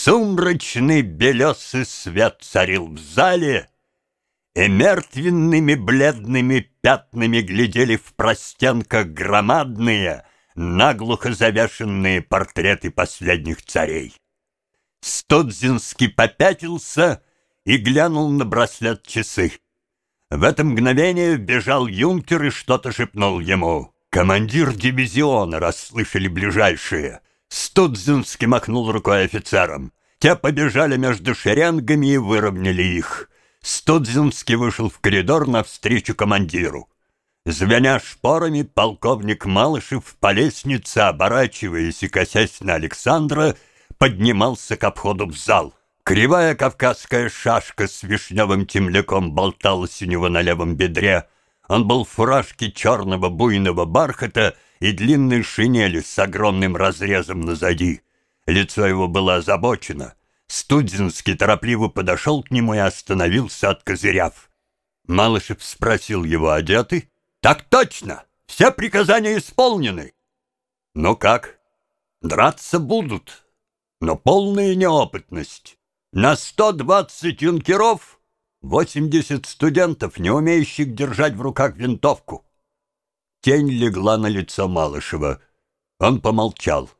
Сумрачный белесый свет царил в зале, И мертвенными бледными пятнами Глядели в простенках громадные, Наглухо завешенные портреты последних царей. Студзинский попятился и глянул на браслет часы. В это мгновение бежал юнкер и что-то шепнул ему. «Командир дивизиона!» — расслышали ближайшие. Студзинский махнул рукой офицерам. Те побежали между шеренгами и выровняли их. Студзинский вышел в коридор навстречу командиру. Звеня шпорами, полковник Малышев по лестнице, оборачиваясь и косясь на Александра, поднимался к обходу в зал. Кривая кавказская шашка с вишневым темляком болталась у него на левом бедре. Он был в фуражке черного буйного бархата и длинной шинели с огромным разрезом назади. Лицо его было озабочено. Студзинский торопливо подошел к нему и остановился, откозыряв. Малышев спросил его, одеты? «Так точно! Все приказания исполнены!» «Ну как? Драться будут, но полная неопытность. На 120 юнкеров 80 студентов, не умеющих держать в руках винтовку. Тень легла на лицо Малышева. Он помолчал.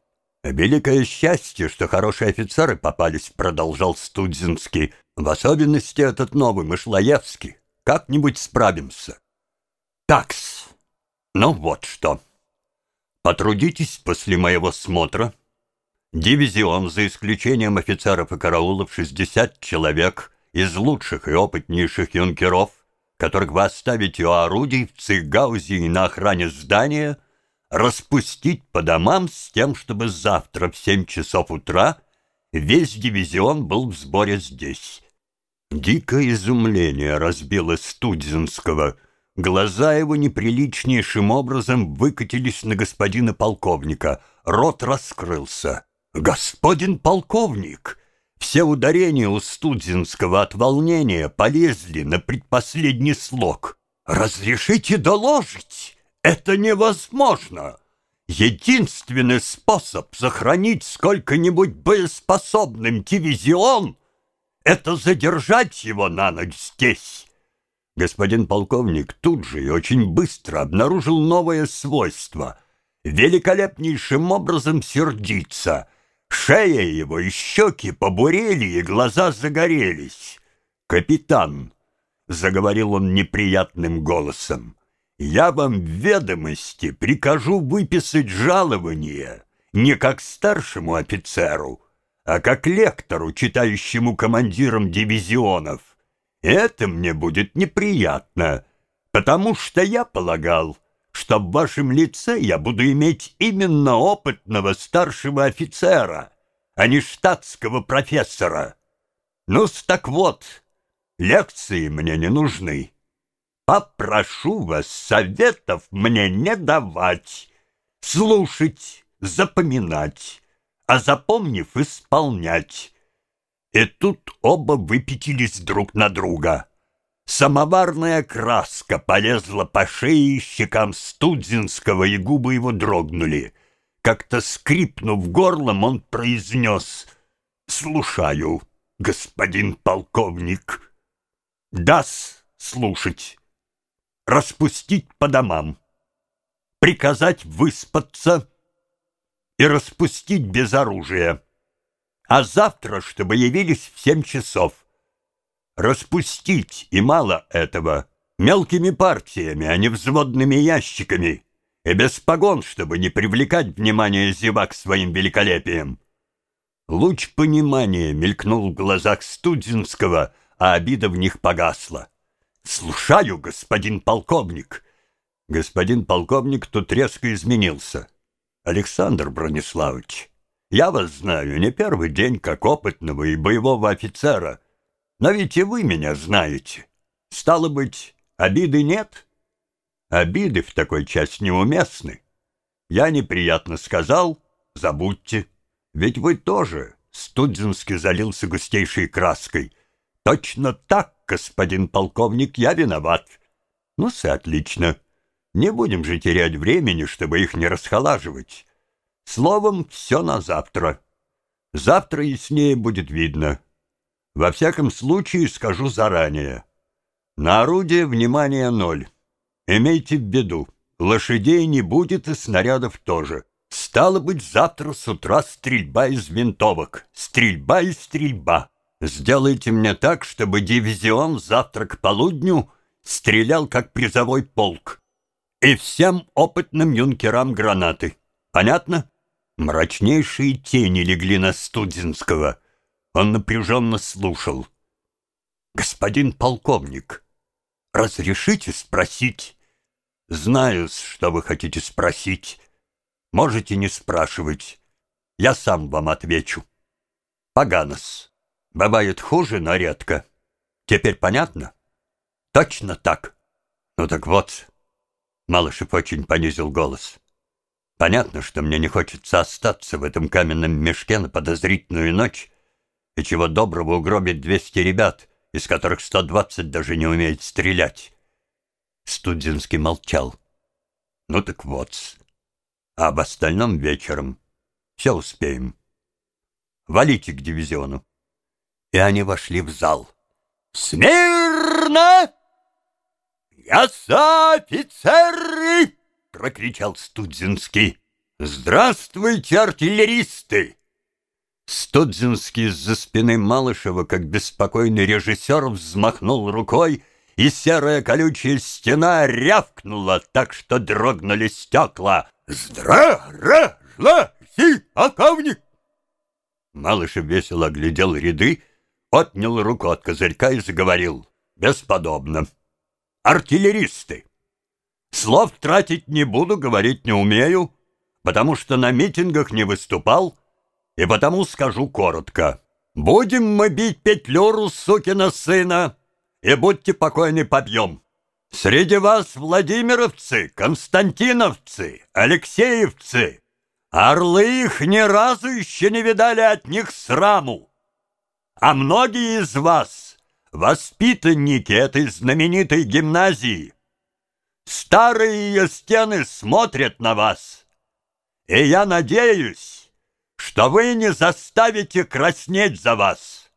«Великое счастье, что хорошие офицеры попались», — продолжал Студзинский. «В особенности этот новый, Мышлоевский. Как-нибудь справимся». «Такс. Ну вот что. Потрудитесь после моего смотра Дивизион, за исключением офицеров и караулов, 60 человек из лучших и опытнейших юнкеров, которых вы оставите у орудий в Цигаузе и на охране здания, распустить по домам с тем, чтобы завтра в 7 часов утра весь дивизион был в сборе здесь. Дикое изумление разбило Студзинского. Глаза его неприличнейшим образом выкатились на господина полковника. Рот раскрылся. «Господин полковник!» Все ударения у Студзинского от волнения полезли на предпоследний слог. «Разрешите доложить? Это невозможно!» Единственный способ сохранить сколько-нибудь боеспособным дивизион — это задержать его на ночь здесь. Господин полковник тут же и очень быстро обнаружил новое свойство — великолепнейшим образом сердиться — Шея его и щеки побурели, и глаза загорелись. «Капитан», — заговорил он неприятным голосом, — «я вам в ведомости прикажу выписать жалование не как старшему офицеру, а как лектору, читающему командирам дивизионов. Это мне будет неприятно, потому что я полагал, что в вашем лице я буду иметь именно опытного старшего офицера, а не штатского профессора. ну так вот, лекции мне не нужны. Попрошу вас советов мне не давать, слушать, запоминать, а запомнив, исполнять. И тут оба выпятились друг на друга. Самоварная краска полезла по шее и щекам Студзинского, и губы его дрогнули. Как-то скрипнув горлом, он произнес «Слушаю, господин полковник». «Дас слушать, распустить по домам, приказать выспаться и распустить без оружия, а завтра, чтобы явились в семь часов» распустить, и мало этого, мелкими партиями, а не взводными ящиками, и без погон, чтобы не привлекать внимание зевак своим великолепием. Луч понимания мелькнул в глазах Студзинского, а обида в них погасла. «Слушаю, господин полковник!» Господин полковник тут резко изменился. «Александр Брониславович, я вас знаю не первый день как опытного и боевого офицера». Но ведь и вы меня знаете. Стало быть, обиды нет? Обиды в такой часть неуместны. Я неприятно сказал, забудьте. Ведь вы тоже, Студзинский залился густейшей краской. Точно так, господин полковник, я виноват. Ну, все отлично. Не будем же терять времени, чтобы их не расхолаживать. Словом, все на завтра. Завтра яснее будет видно. Во всяком случае, скажу заранее. На орудие внимание ноль. Имейте в виду, лошадей не будет и снарядов тоже. Стало быть, завтра с утра стрельба из винтовок. Стрельба и стрельба. Сделайте мне так, чтобы дивизион завтра к полудню стрелял, как призовой полк. И всем опытным юнкерам гранаты. Понятно? Мрачнейшие тени легли на Студзинского. Он напряженно слушал. «Господин полковник, разрешите спросить?» «Знаю, что вы хотите спросить. Можете не спрашивать. Я сам вам отвечу. Поганос. Бывает хуже, но редко. Теперь понятно?» «Точно так. Ну так вот». Малышев очень понизил голос. «Понятно, что мне не хочется остаться в этом каменном мешке на подозрительную ночь, и чего доброго угробить 200 ребят, из которых 120 даже не умеют стрелять. Студзинский молчал. Ну так вот, а об остальном вечером. Все успеем. Валите к дивизиону. И они вошли в зал. «Смирно! Я офицеры!» — прокричал Студзинский. «Здравствуйте, артиллеристы! Студзинский из-за спины Малышева, как беспокойный режиссер, взмахнул рукой, и серая колючая стена рявкнула так, что дрогнули стекла. «Здравствуй, полковник!» Малышев весело оглядел ряды, отнял руку от козырька и заговорил. «Бесподобно. Артиллеристы. Слов тратить не буду, говорить не умею, потому что на митингах не выступал, и потому скажу коротко. Будем мы бить петлюру, сукина сына, и будьте покойны побьем. Среди вас владимировцы, константиновцы, алексеевцы. Орлы их ни разу еще не видали от них сраму. А многие из вас — воспитанники этой знаменитой гимназии. Старые ее стены смотрят на вас. И я надеюсь, что вы не заставите краснеть за вас.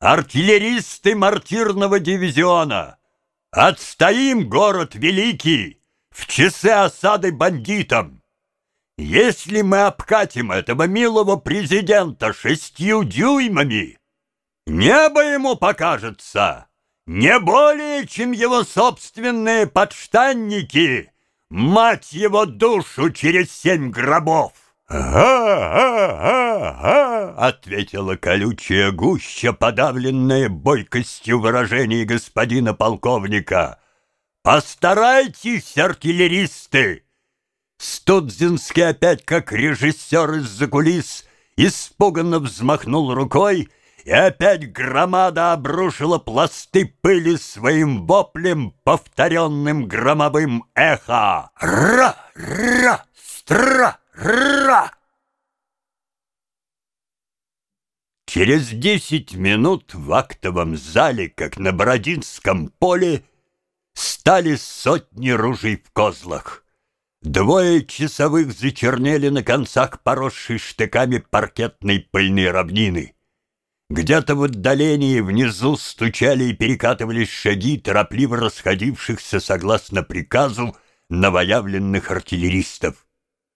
Артиллеристы мартирного дивизиона, отстоим город великий в часы осады бандитам. Если мы обкатим этого милого президента шестью дюймами, небо ему покажется не более, чем его собственные подштанники, мать его душу через семь гробов. «Га-га-га-га!» — ответила колючая гуща, подавленная бойкостью выражений господина полковника. «Постарайтесь, артиллеристы!» Студзинский опять, как режиссер из-за кулис, испуганно взмахнул рукой, и опять громада обрушила пласты пыли своим воплем, повторенным громовым эхо. «Ра-ра! Стра!» Ра! Через десять минут в актовом зале, как на Бородинском поле, стали сотни ружей в козлах. Двое часовых зачернели на концах поросшей штыками паркетной пыльной равнины. Где-то в отдалении внизу стучали и перекатывались шаги торопливо расходившихся согласно приказу новоявленных артиллеристов.